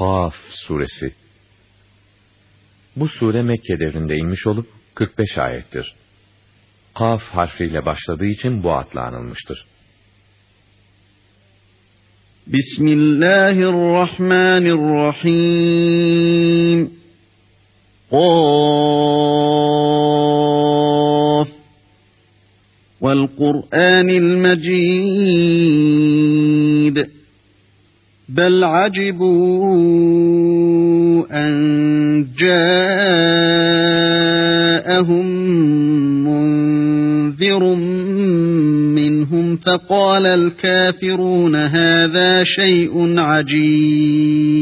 Kaf suresi Bu sure Mekke devrinde inmiş olup 45 ayettir. Kaf harfiyle başladığı için bu adla anılmıştır. Bismillahirrahmanirrahim. Kaf vel Kur'anil Mecid. بل عجبوا أن جاءهم منذر منهم فقال الكافرون هذا شيء عجيب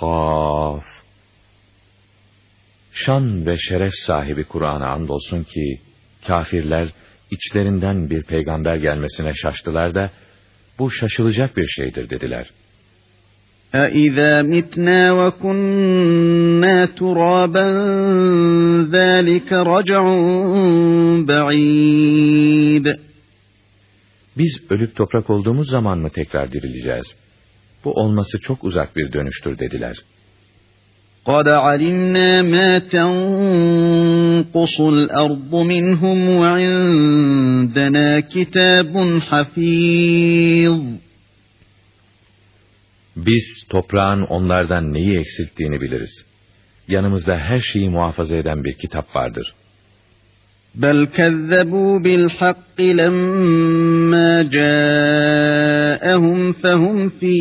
Kaf Şan ve şeref sahibi Kur'an'a andolsun ki kafirler içlerinden bir peygamber gelmesine şaştılar da bu şaşılacak bir şeydir dediler. أَإِذَا مِتْنَا وَكُنَّا تُرَابًا ذَٰلِكَ رَجْعٌ بَعِيدٌ Biz ölüp toprak olduğumuz zaman mı tekrar dirileceğiz? Bu olması çok uzak bir dönüştür dediler. قَدْ عَلِمْنَا مَا تَنْقُصُ الْأَرْضُ مِنْهُمْ وَعِنْدَنَا كِتَابٌ حَفِيظٌ Biz toprağın onlardan neyi eksilttiğini biliriz. Yanımızda her şeyi muhafaza eden bir kitap vardır. بَلْ كَذَّبُوا بِالْحَقِّ لَمَّا جَاءَهُمْ فَهُمْ فِي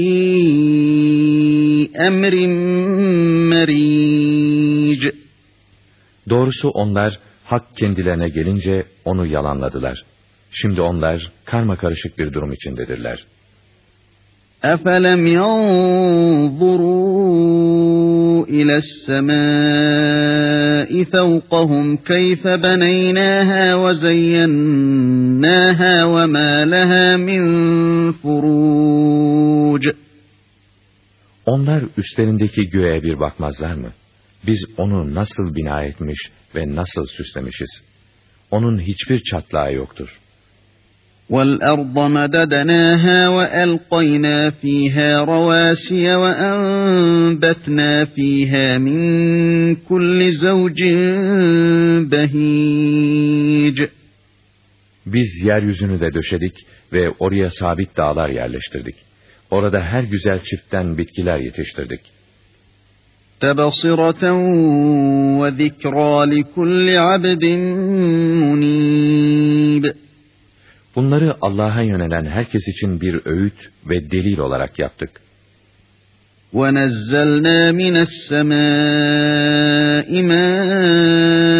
اَمْرٍ مَرِيجٍ Doğrusu onlar hak kendilerine gelince onu yalanladılar. Şimdi onlar karma karışık bir durum içindedirler. أَفَلَمْ يَنْظُرُوا إِلَى السَّمَاءِ فَوْقَهُمْ كَيْفَ بَنَيْنَاهَا وَزَيَّنَّاهَا وَمَا لَهَا مِنْ فُرُوجٍ Onlar üstlerindeki göğe bir bakmazlar mı? Biz onu nasıl bina etmiş ve nasıl süslemişiz? Onun hiçbir çatlağı yoktur. وَالْأَرْضَ مَدَدْنَاهَا وَأَلْقَيْنَا فِيهَا رَوَاسِيَ وَأَنبَتْنَا فِيهَا مِنْ كُلِّ زَوْجٍ بَهِيجٍ Biz yeryüzünü de döşedik ve oraya sabit dağlar yerleştirdik. Orada her güzel çiftten bitkiler yetiştirdik. تَبَصِرَةً وَذِكْرَى لِكُلِّ عَبْدٍ مُنِيبٍ Bunları Allah'a yönelen herkes için bir öğüt ve delil olarak yaptık. وَنَزَّلْنَا مِنَ السَّمَاءِ مَاءً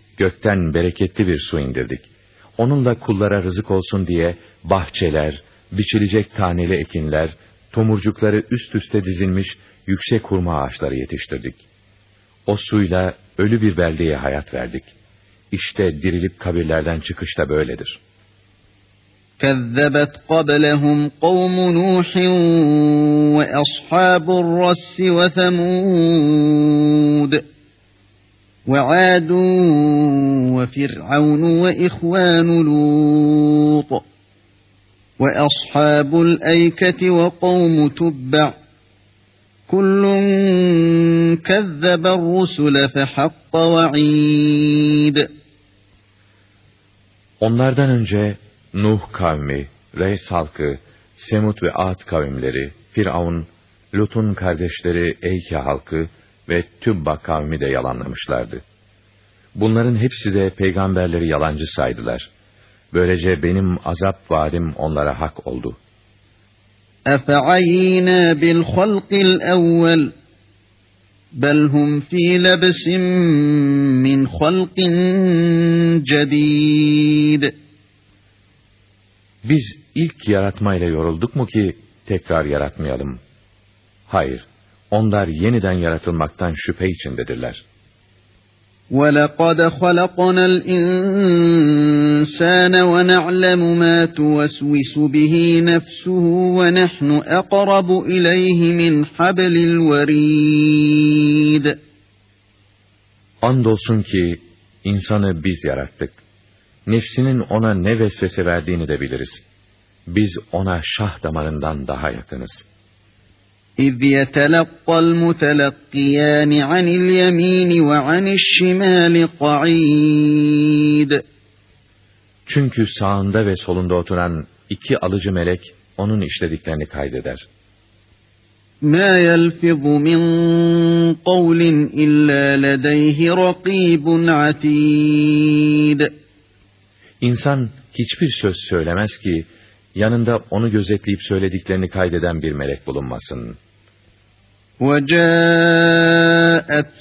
gökten bereketli bir su indirdik. Onunla kullara rızık olsun diye bahçeler, biçilecek taneli ekinler, tomurcukları üst üste dizilmiş yüksek hurma ağaçları yetiştirdik. O suyla ölü bir beldeye hayat verdik. İşte dirilip kabirlerden çıkış da böyledir. كَذَّبَتْ قَبْلَهُمْ قَوْمُ نُوحٍ وَأَصْحَابُ الرَّسِّ وَثَمُودَ وَعَادٌ وَفِرْعَوْنُ وَإِخْوَانُ لُوطٍ وَأَصْحَابُ الْأَيْكَةِ وَقَوْمُ تُبَّعٍ كُلٌّ كَذَّبَ الرُّسُلَ فَحَقَّ وَعِيدٍ Onlardan önce Nuh kavmi, Reys halkı, Semut ve Ad kavimleri, Firavun, Lut'un kardeşleri Eyke halkı ve Tübba kavmi de yalanlamışlardı. Bunların hepsi de peygamberleri yalancı saydılar. Böylece benim azap vaadim onlara hak oldu. اَفَعَيِّنَا بِالْخَلْقِ الْاَوَّلِ بَلْ هُمْ ف۪ي لَبْسٍ مِّنْ خَلْقٍ جَد۪يدٍ Biz ilk yaratmayla yorulduk mu ki tekrar yaratmayalım. Hayır, onlar yeniden yaratılmaktan şüphe içindedirler. وَلَقَدْ خَلَقْنَا الْإِنسَانَ وَنَعْلَمُ مَا تُوَسْوِسُ بِهِ نَفْسُهُ وَنَحْنُ أَقْرَبُ إِلَيْهِ مِنْ حَبْلِ الْوَرِيدِ Andolsun ki insanı biz yarattık. Nefsinin ona ne vesvese verdiğini de biliriz. Biz ona şah damarından daha yakınız. اِذْ يَتَلَقَّى الْمُتَلَقِّيَانِ عَنِ الْيَمِينِ وَعَنِ الشِّمَالِ قَعِيدٌ Çünkü sağında ve solunda oturan iki alıcı melek onun işlediklerini kaydeder. مَا يَلْفِظُ مِنْ قَوْلٍ إِلَّا لَدَيْهِ رَقِيبٌ عَتِيدٌ İnsan hiçbir söz söylemez ki, yanında onu gözetleyip söylediklerini kaydeden bir melek bulunmasın. وَجَاءَتْ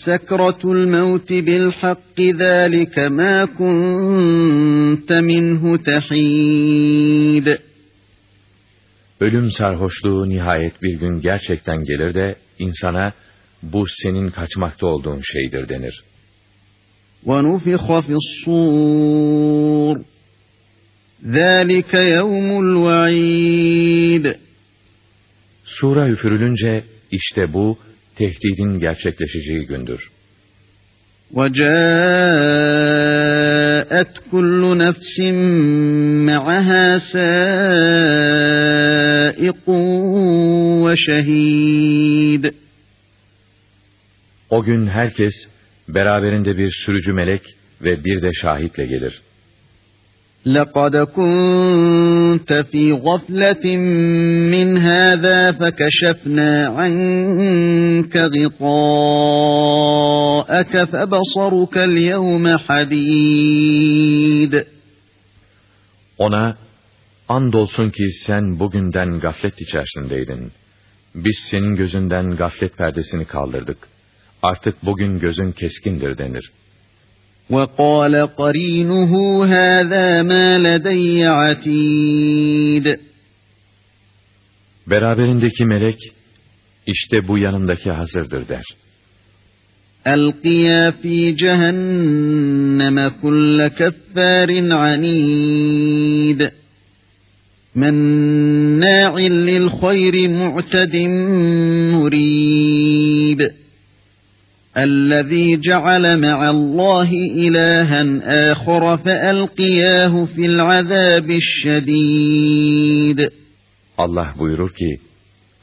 سَكْرَةُ الْمَوْتِ بِالْحَقِّ ذَٰلِكَ مَا كُنْتَ مِنْهُ تَحِيدٌ Ölüm sarhoşluğu nihayet bir gün gerçekten gelir de insana bu senin kaçmakta olduğun şeydir denir. وَنُفِخَ فِي الصُّورِ ذَٰلِكَ يَوْمُ الْوَعِيدِ Sura üfürülünce işte bu tehdidin gerçekleşeceği gündür. وَجَاءَتْ كُلُّ نَفْسٍ مَعَهَا سَائِقٌ وَشَهِيدٌ O gün herkes beraberinde bir sürücü melek ve bir de şahitle gelir. لَقَدْ كُنْتَ فِي غَفْلَةٍ مِّنْ هَذَا فَكَشَفْنَا عَنْكَ غِطَاءَكَ فَبَصَرُكَ الْيَوْمَ حَدِيدٌ Ona, andolsun ki sen bugünden gaflet içerisindeydin. Biz senin gözünden gaflet perdesini kaldırdık. Artık bugün gözün keskindir denir. وَقَالَ قَرِينُهُ هَذَا مَا لَدَيَّ عَتِيدٌ Beraberindeki melek, işte bu yanımdaki hazırdır der. أَلْقِيَا فِي جَهَنَّمَ كُلَّ كَفَّارٍ عَنِيدٍ مَنَّاعٍ لِلْخَيْرِ مُعْتَدٍ مُرِيبٍ الذي جعل مع الله إلها آخر فألقياه في العذاب الشديد Allah buyurur ki,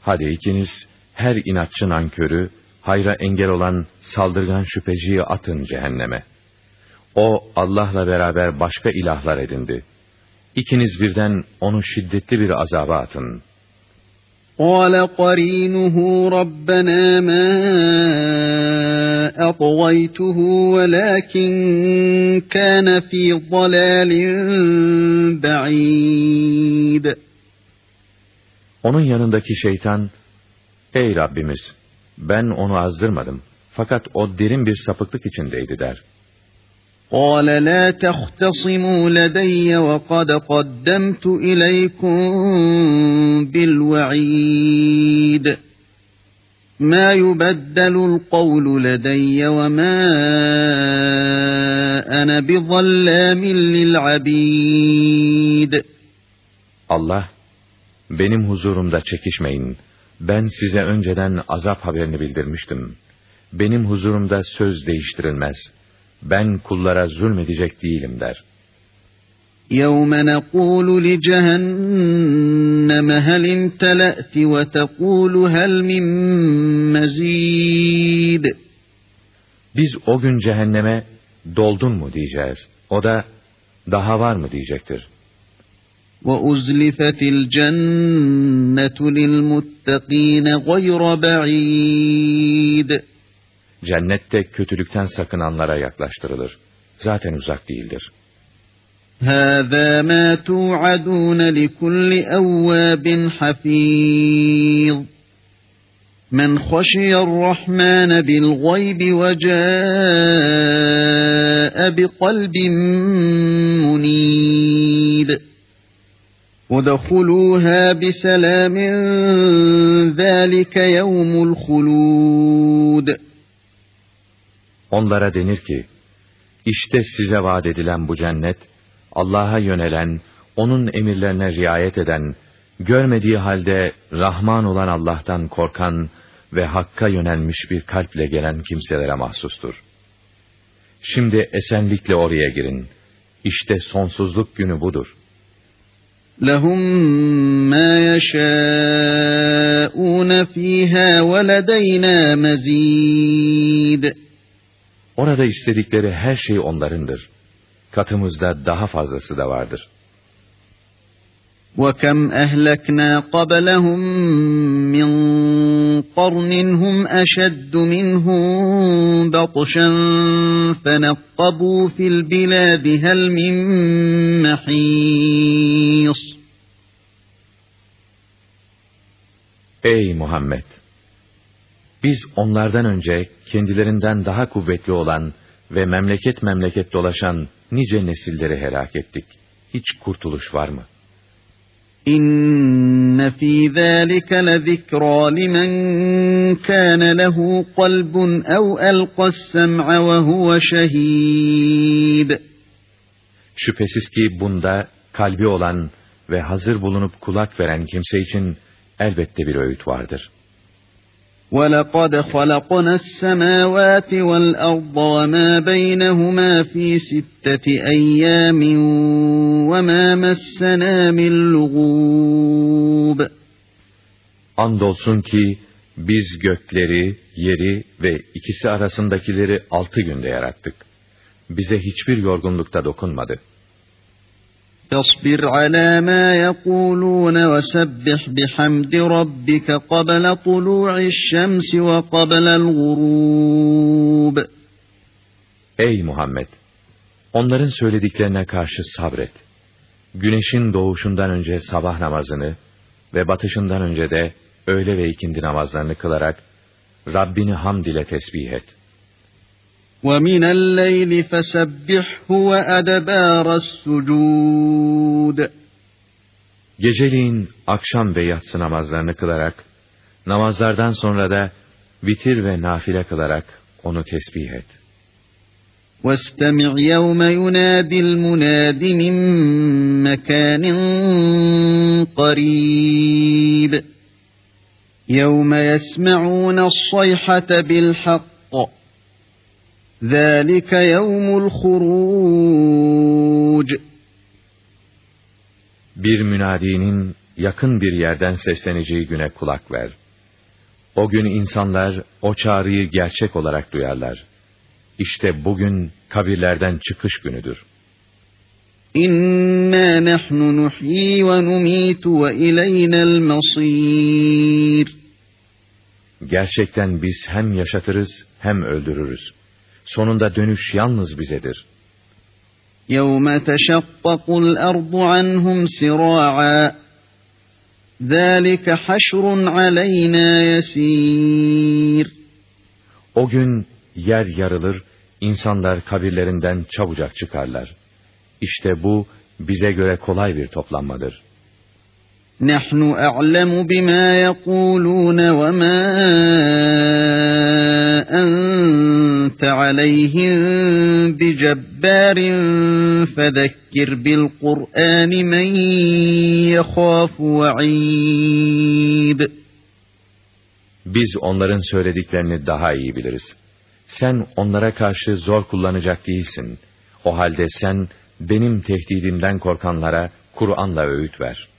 hadi ikiniz her inatçı nankörü, hayra engel olan saldırgan şüpheciyi atın cehenneme. O Allah'la beraber başka ilahlar edindi. İkiniz birden onu şiddetli bir azaba atın. قال قرينه ربنا ما أطغيته ولكن كان في ضلال بعيد Onun yanındaki şeytan, Ey Rabbimiz, ben onu azdırmadım. Fakat o derin bir sapıklık içindeydi der. قال لا تختصموا لدي وقد قدمت إليكم بالوعيد ما يبدل القول لدي وما أنا بظلام للعبيد Allah, benim huzurumda çekişmeyin. Ben size önceden azap haberini bildirmiştim. Benim huzurumda söz değiştirilmez.'' ben kullara zulmedecek değilim der. يَوْمَ نَقُولُ لِجَهَنَّمَ هَلْ اِمْتَلَأْتِ وَتَقُولُ هَلْ مِنْ مَزِيدٍ Biz o gün cehenneme doldun mu diyeceğiz. O da daha var mı diyecektir. وَأُزْلِفَتِ الْجَنَّةُ لِلْمُتَّقِينَ غَيْرَ بَعِيدٍ Cennette kötülükten sakınanlara yaklaştırılır. Zaten uzak değildir. هَذَا مَا تُوعَدُونَ لِكُلِّ أَوَّابٍ حَفِيظٍ مَنْ خَشِيَ الرَّحْمَنَ بِالْغَيْبِ وَجَاءَ بِقَلْبٍ مُنِيبٍ وَدَخُلُوهَا بِسَلَامٍ ذَٰلِكَ يَوْمُ الْخُلُودِ Onlara denir ki, işte size vaat edilen bu cennet, Allah'a yönelen, onun emirlerine riayet eden, görmediği halde Rahman olan Allah'tan korkan ve Hakk'a yönelmiş bir kalple gelen kimselere mahsustur. Şimdi esenlikle oraya girin. İşte sonsuzluk günü budur. لَهُمْ مَا يَشَاءُونَ ف۪يهَا وَلَدَيْنَا مَز۪يدٌ Orada istedikleri her şey onlarındır. Katımızda daha fazlası da vardır. وَكَمْ أَهْلَكْنَا قَبْلَهُمْ مِنْ قَرْنٍ هُمْ أَشَدُّ مِنْهُمْ بَطْشًا فَنَقَّبُوا فِي الْبِلَادِ هَلْ مِنْ مَحِيصٍ Ey Muhammed! Biz onlardan önce kendilerinden daha kuvvetli olan ve memleket memleket dolaşan nice nesilleri helak ettik. Hiç kurtuluş var mı? İnne fî zâlike lezikrâ limen kâne lehu kalbun ev elqas sem'a ve huve şehîd. Şüphesiz ki bunda kalbi olan ve hazır bulunup kulak veren kimse için elbette bir öğüt vardır.'' وَلَقَدْ خَلَقْنَا السَّمَاوَاتِ وَالْأَرْضَ وَمَا بَيْنَهُمَا فِي سِتَّةِ أَيَّامٍ وَمَا مَسَّنَا مِنْ لُغُوبٍ Andolsun ki biz gökleri, yeri ve ikisi arasındakileri altı günde yarattık. Bize hiçbir yorgunlukta dokunmadı.'' فاصبر على ما يقولون وسبح بحمد ربك قبل طلوع الشمس وقبل الغروب Ey Muhammed! Onların söylediklerine karşı sabret. Güneşin doğuşundan önce sabah namazını ve batışından önce de öğle ve ikindi namazlarını kılarak Rabbini hamd ile tesbih et. وَمِنَ اللَّيْلِ فَسَبِّحْهُ وَأَدَبَارَ السُّجُودِ Geceliğin akşam ve yatsı namazlarını kılarak, namazlardan sonra da vitir ve nafile kılarak onu tesbih et. وَاسْتَمِعْ يَوْمَ يُنَادِ الْمُنَادِ مِنْ مَكَانٍ قَرِيبٍ يَوْمَ يَسْمَعُونَ الصَّيْحَةَ بِالْحَقِّ ذَٰلِكَ يَوْمُ الْخُرُوجِ Bir münadinin yakın bir yerden sesleneceği güne kulak ver. O gün insanlar o çağrıyı gerçek olarak duyarlar. İşte bugün kabirlerden çıkış günüdür. İnna nahnu nuhyi ve numitu ve ilayna'l masir. Gerçekten biz hem yaşatırız hem öldürürüz. Sonunda dönüş yalnız bizedir. يَوْمَ تَشَقَّقُ الْأَرْضُ عَنْهُمْ سِرَاعًا ذَٰلِكَ حَشْرٌ عَلَيْنَا يَس۪يرٌ O gün yer yarılır, insanlar kabirlerinden çabucak çıkarlar. İşte bu bize göre kolay bir toplanmadır. نَحْنُ أَعْلَمُ بِمَا يَقُولُونَ وَمَا أَنْتَ عَلَيْهِمْ بِجَبَّارٍ فَذَكِّرْ بِالْقُرْآنِ مَنْ يَخَافُ وَعِيدٍ Biz onların söylediklerini daha iyi biliriz. Sen onlara karşı zor kullanacak değilsin. O halde sen benim tehdidimden korkanlara Kur'an'la öğüt ver.''